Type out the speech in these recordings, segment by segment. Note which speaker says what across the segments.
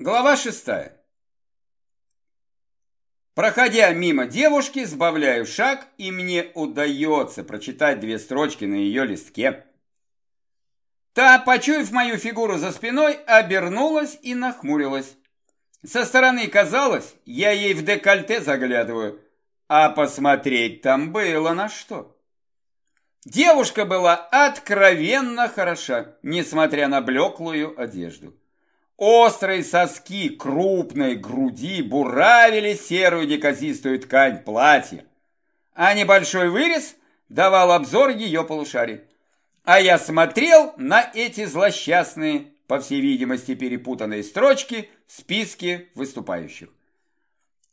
Speaker 1: Глава шестая. Проходя мимо девушки, сбавляю шаг, и мне удается прочитать две строчки на ее листке. Та, почуяв мою фигуру за спиной, обернулась и нахмурилась. Со стороны казалось, я ей в декольте заглядываю, а посмотреть там было на что. Девушка была откровенно хороша, несмотря на блеклую одежду. Острые соски крупной груди буравили серую неказистую ткань платья, а небольшой вырез давал обзор ее полушарий. А я смотрел на эти злосчастные, по всей видимости, перепутанные строчки в списке выступающих.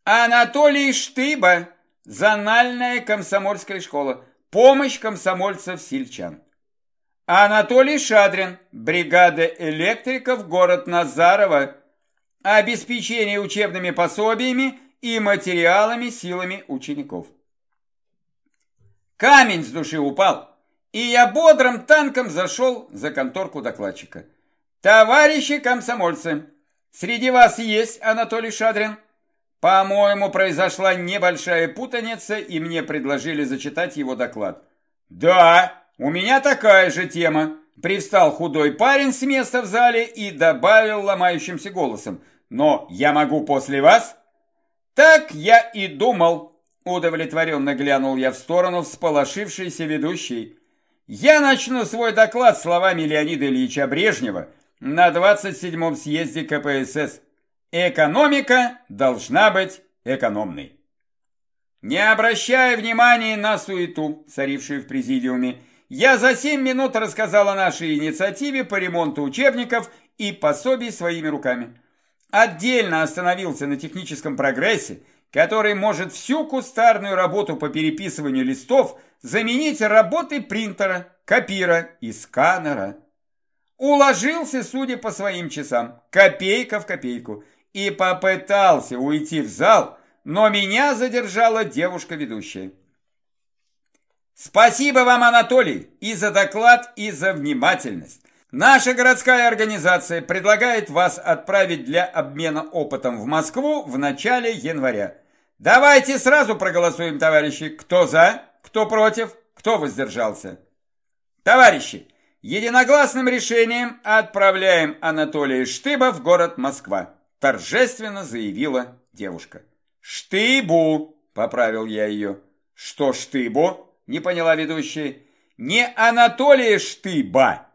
Speaker 1: Анатолий Штыба, зональная комсомольская школа, помощь комсомольцев-сельчан. Анатолий Шадрин, бригада электриков, город Назарово. Обеспечение учебными пособиями и материалами силами учеников. Камень с души упал, и я бодрым танком зашел за конторку докладчика. Товарищи комсомольцы, среди вас есть Анатолий Шадрин? По-моему, произошла небольшая путаница, и мне предложили зачитать его доклад. Да, «У меня такая же тема», – привстал худой парень с места в зале и добавил ломающимся голосом. «Но я могу после вас?» «Так я и думал», – удовлетворенно глянул я в сторону всполошившейся ведущей. «Я начну свой доклад словами Леонида Ильича Брежнева на 27-м съезде КПСС. Экономика должна быть экономной». Не обращая внимания на суету, царившую в президиуме, я за 7 минут рассказал о нашей инициативе по ремонту учебников и пособий своими руками. Отдельно остановился на техническом прогрессе, который может всю кустарную работу по переписыванию листов заменить работой принтера, копира и сканера. Уложился, судя по своим часам, копейка в копейку, и попытался уйти в зал, но меня задержала девушка-ведущая. Спасибо вам, Анатолий, и за доклад, и за внимательность. Наша городская организация предлагает вас отправить для обмена опытом в Москву в начале января. Давайте сразу проголосуем, товарищи, кто за, кто против, кто воздержался. Товарищи, единогласным решением отправляем Анатолия Штыба в город Москва, торжественно заявила девушка. Штыбу, поправил я ее. Что Штыбу? Не поняла ведущая. Не Анатолия Штыба,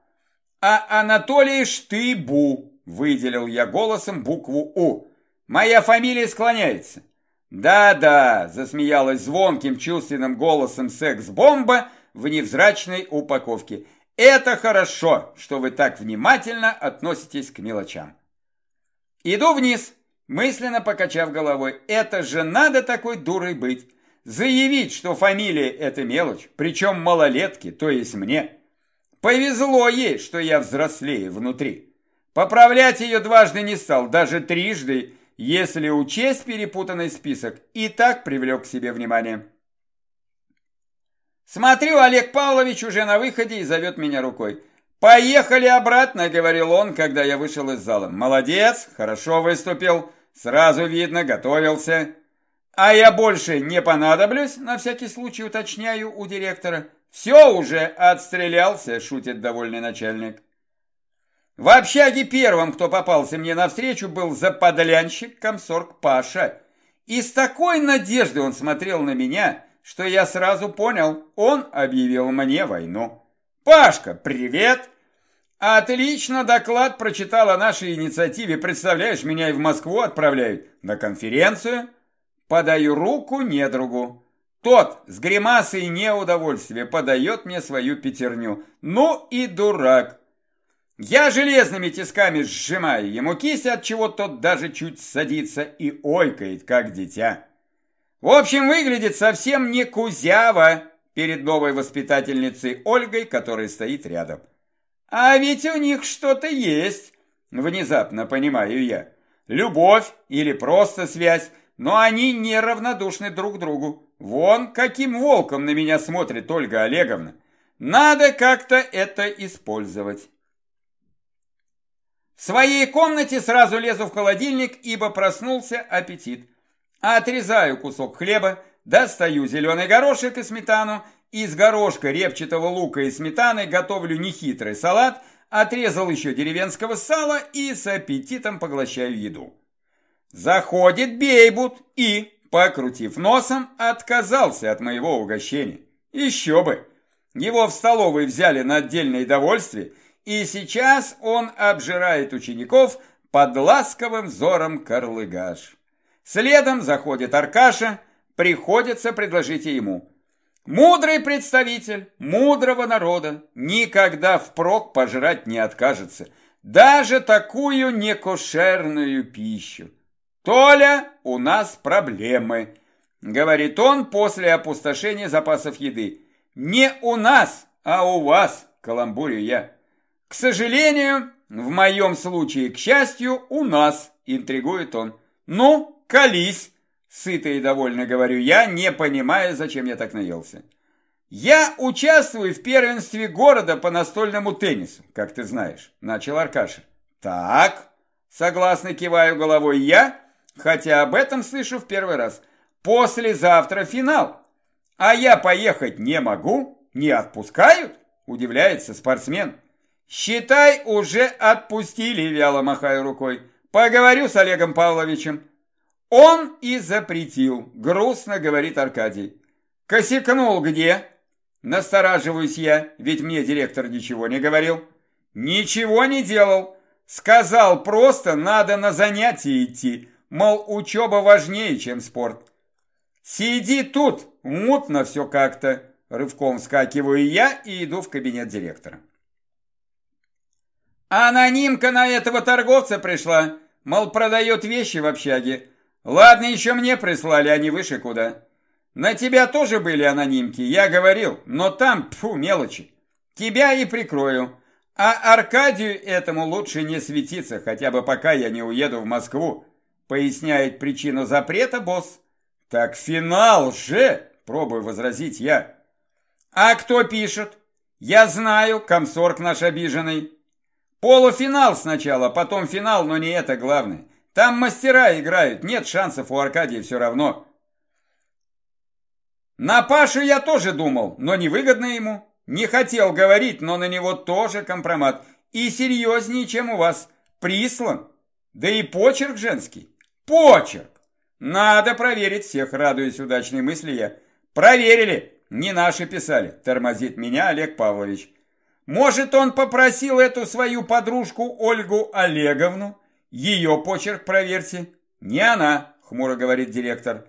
Speaker 1: а Анатолия Штыбу, выделил я голосом букву У. Моя фамилия склоняется. Да-да, засмеялась звонким чувственным голосом секс-бомба в невзрачной упаковке. Это хорошо, что вы так внимательно относитесь к мелочам. Иду вниз, мысленно покачав головой. Это же надо такой дурой быть заявить, что фамилия – это мелочь, причем малолетки, то есть мне. Повезло ей, что я взрослее внутри. Поправлять ее дважды не стал, даже трижды, если учесть перепутанный список, и так привлек к себе внимание. Смотрю, Олег Павлович уже на выходе и зовет меня рукой. «Поехали обратно», — говорил он, когда я вышел из зала. «Молодец, хорошо выступил, сразу видно, готовился». А я больше не понадоблюсь, на всякий случай уточняю у директора. Все уже отстрелялся, шутит довольный начальник. В общаге первым, кто попался мне навстречу, был заподлянщик комсорг Паша. И с такой надеждой он смотрел на меня, что я сразу понял, он объявил мне войну. «Пашка, привет!» «Отлично доклад прочитал о нашей инициативе. Представляешь, меня и в Москву отправляют на конференцию». Подаю руку недругу. Тот с гримасой неудовольствия подает мне свою пятерню. Ну и дурак. Я железными тисками сжимаю ему кисть, от чего тот даже чуть садится и ойкает, как дитя. В общем, выглядит совсем не кузява перед новой воспитательницей Ольгой, которая стоит рядом. А ведь у них что-то есть, внезапно понимаю я. Любовь или просто связь, но они неравнодушны друг другу. Вон каким волком на меня смотрит Ольга Олеговна. Надо как-то это использовать. В своей комнате сразу лезу в холодильник, ибо проснулся аппетит. Отрезаю кусок хлеба, достаю зеленый горошек и сметану, из горошка, репчатого лука и сметаны готовлю нехитрый салат, отрезал еще деревенского сала и с аппетитом поглощаю еду. Заходит Бейбут и, покрутив носом, отказался от моего угощения. Еще бы! Его в столовой взяли на отдельное довольствие, и сейчас он обжирает учеников под ласковым взором Карлыгаш. Следом заходит Аркаша, приходится предложить ему. Мудрый представитель мудрого народа никогда впрок пожрать не откажется, даже такую некошерную пищу. «Толя, у нас проблемы», — говорит он после опустошения запасов еды. «Не у нас, а у вас», — каламбурю я. «К сожалению, в моем случае, к счастью, у нас», — интригует он. «Ну, колись», — сыто и довольно говорю я, не понимая, зачем я так наелся. «Я участвую в первенстве города по настольному теннису, как ты знаешь», — начал Аркаша. «Так», — согласно киваю головой я, — хотя об этом слышу в первый раз. Послезавтра финал. А я поехать не могу? Не отпускают? Удивляется спортсмен. Считай, уже отпустили, вяло махаю рукой. Поговорю с Олегом Павловичем. Он и запретил, грустно говорит Аркадий. Косякнул где? Настораживаюсь я, ведь мне директор ничего не говорил. Ничего не делал. Сказал просто, надо на занятия идти. Мол, учеба важнее, чем спорт. Сиди тут, мутно все как-то. Рывком вскакиваю я и иду в кабинет директора. Анонимка на этого торговца пришла, мол, продает вещи в общаге. Ладно, еще мне прислали, а не выше куда. На тебя тоже были анонимки, я говорил, но там, фу, мелочи. Тебя и прикрою. А Аркадию этому лучше не светиться, хотя бы пока я не уеду в Москву, Поясняет причину запрета босс. Так финал же, пробую возразить я. А кто пишет? Я знаю, комсорг наш обиженный. Полуфинал сначала, потом финал, но не это главное. Там мастера играют, нет шансов у Аркадия все равно. На Пашу я тоже думал, но невыгодно ему. Не хотел говорить, но на него тоже компромат. И серьезнее, чем у вас. Прислан. Да и почерк женский. Почерк! Надо проверить всех, радуясь удачной мысли я. Проверили, не наши писали, тормозит меня Олег Павлович. Может, он попросил эту свою подружку Ольгу Олеговну? Ее почерк проверьте. Не она, хмуро говорит директор.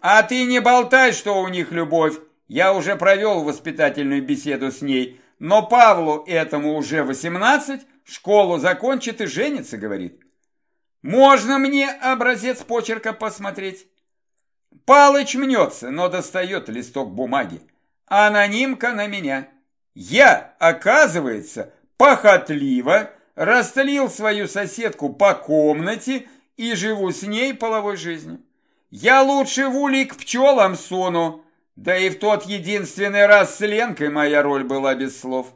Speaker 1: А ты не болтай, что у них любовь. Я уже провел воспитательную беседу с ней, но Павлу этому уже 18, школу закончит и женится, говорит. Можно мне образец почерка посмотреть? Палыч мнется, но достает листок бумаги. Анонимка на меня. Я, оказывается, похотливо растлил свою соседку по комнате и живу с ней половой жизнью. Я лучше в улей к пчелам суну, да и в тот единственный раз с Ленкой моя роль была без слов.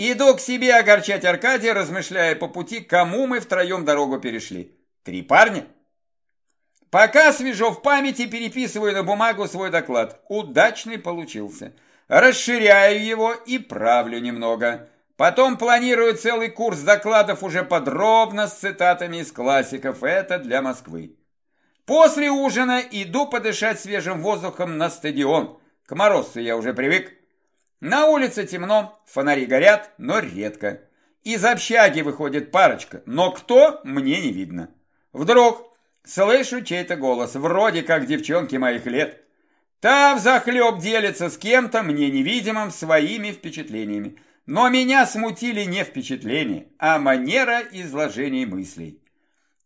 Speaker 1: Иду к себе огорчать Аркадия, размышляя по пути, кому мы втроем дорогу перешли. Три парня? Пока свежо в памяти, переписываю на бумагу свой доклад. Удачный получился. Расширяю его и правлю немного. Потом планирую целый курс докладов уже подробно с цитатами из классиков. Это для Москвы. После ужина иду подышать свежим воздухом на стадион. К морозцу я уже привык. На улице темно, фонари горят, но редко. Из общаги выходит парочка, но кто, мне не видно. Вдруг слышу чей-то голос, вроде как девчонки моих лет. Та взахлеб делится с кем-то, мне невидимым, своими впечатлениями. Но меня смутили не впечатления, а манера изложения мыслей.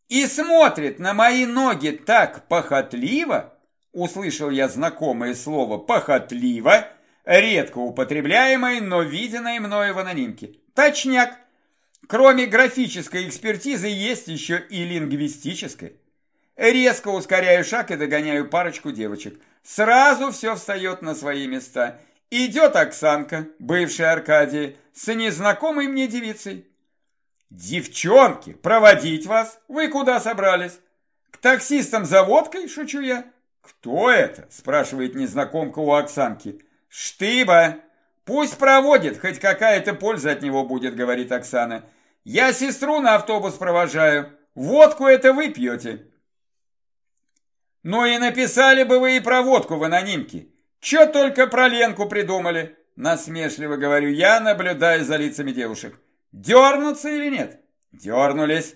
Speaker 1: И смотрит на мои ноги так похотливо, услышал я знакомое слово «похотливо», редко употребляемой, но виденной мною в анонимке. Точняк. Кроме графической экспертизы есть еще и лингвистическая. Резко ускоряю шаг и догоняю парочку девочек. Сразу все встает на свои места. Идет Оксанка, бывшая Аркадия, с незнакомой мне девицей. Девчонки, проводить вас? Вы куда собрались? К таксистам за водкой, шучу я. Кто это? Спрашивает незнакомка у Оксанки. Штыба. Пусть проводит, хоть какая-то польза от него будет, говорит Оксана. Я сестру на автобус провожаю. Водку это вы пьете. Ну и написали бы вы и про водку в анонимке. Че только про Ленку придумали? Насмешливо говорю я, наблюдая за лицами девушек. Дернуться или нет? Дернулись.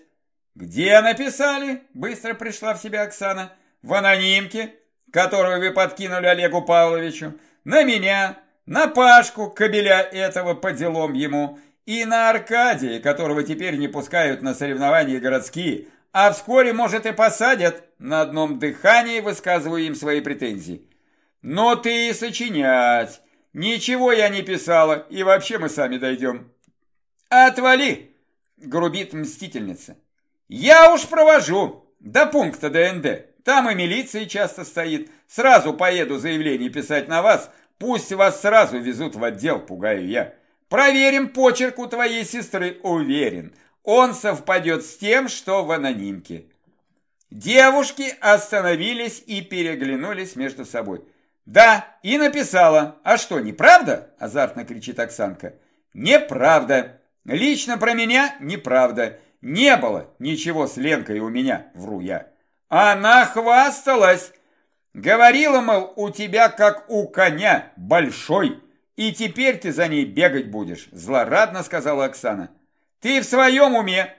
Speaker 1: Где написали? Быстро пришла в себя Оксана. В анонимке, которую вы подкинули Олегу Павловичу. На меня, на Пашку, кобеля этого по делам ему, и на Аркадия, которого теперь не пускают на соревнования городские, а вскоре, может, и посадят. На одном дыхании высказываю им свои претензии. Но ты и сочинять. Ничего я не писала, и вообще мы сами дойдем. Отвали, грубит мстительница. Я уж провожу до пункта ДНД. Там и милиция часто стоит. Сразу поеду заявление писать на вас. Пусть вас сразу везут в отдел, пугаю я. Проверим почерк у твоей сестры, уверен. Он совпадет с тем, что в анонимке. Девушки остановились и переглянулись между собой. «Да, и написала. А что, неправда?» – азартно кричит Оксанка. «Неправда. Лично про меня неправда. Не было ничего с Ленкой у меня, вру я. Она хвасталась. Говорила, мол, у тебя как у коня, большой, и теперь ты за ней бегать будешь, злорадно сказала Оксана. Ты в своем уме?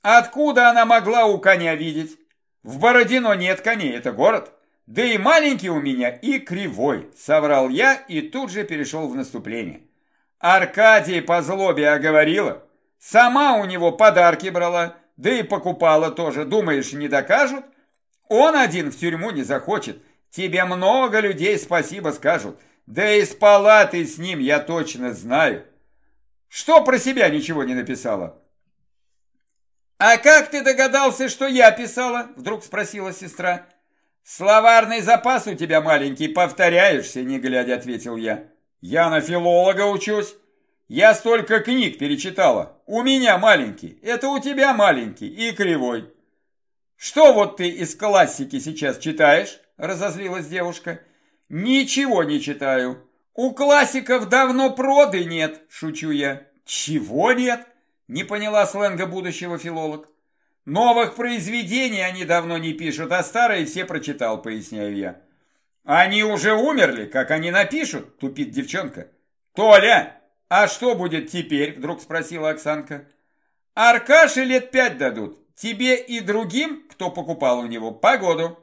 Speaker 1: Откуда она могла у коня видеть? В Бородино нет коней, это город. Да и маленький у меня, и кривой, соврал я и тут же перешел в наступление. Аркадий по злобе оговорила. Сама у него подарки брала, да и покупала тоже. Думаешь, не докажут? Он один в тюрьму не захочет. Тебе много людей спасибо скажут. Да и спала ты с ним, я точно знаю. Что про себя ничего не написала? «А как ты догадался, что я писала?» Вдруг спросила сестра. «Словарный запас у тебя маленький, повторяешься, не глядя», ответил я. «Я на филолога учусь. Я столько книг перечитала. У меня маленький, это у тебя маленький и кривой». «Что вот ты из классики сейчас читаешь?» Разозлилась девушка. «Ничего не читаю. У классиков давно проды нет», шучу я. «Чего нет?» Не поняла сленга будущего филолог. Новых произведений они давно не пишут, а старые все прочитал, поясняю я. Они уже умерли, как они напишут, тупит девчонка. Толя, а что будет теперь? Вдруг спросила Оксанка. Аркаше лет пять дадут. Тебе и другим, кто покупал у него, погоду.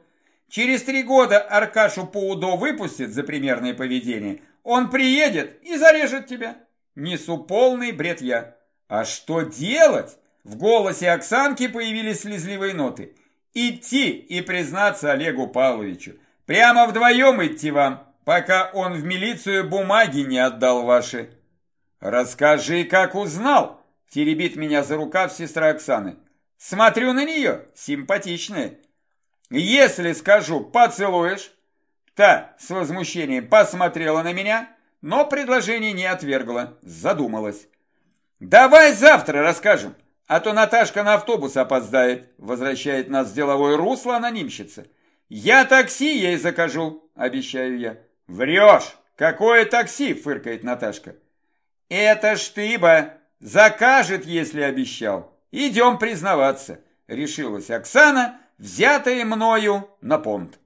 Speaker 1: Через три года Аркашу по УДО выпустят за примерное поведение. Он приедет и зарежет тебя. Несу полный бред я. А что делать? В голосе Оксанки появились слезливые ноты. Идти и признаться Олегу Павловичу. Прямо вдвоем идти вам, пока он в милицию бумаги не отдал ваши. Расскажи, как узнал, теребит меня за рукав сестра Оксаны. Смотрю на нее, симпатичная. Если скажу, поцелуешь? Та с возмущением посмотрела на меня, но предложение не отвергла, задумалась. «Давай завтра расскажем, а то Наташка на автобус опоздает», возвращает нас в деловое русло анонимщица. «Я такси ей закажу», обещаю я. «Врешь! Какое такси?» фыркает Наташка. «Это штыба! Закажет, если обещал. Идем признаваться», решилась Оксана, взятая мною на понт.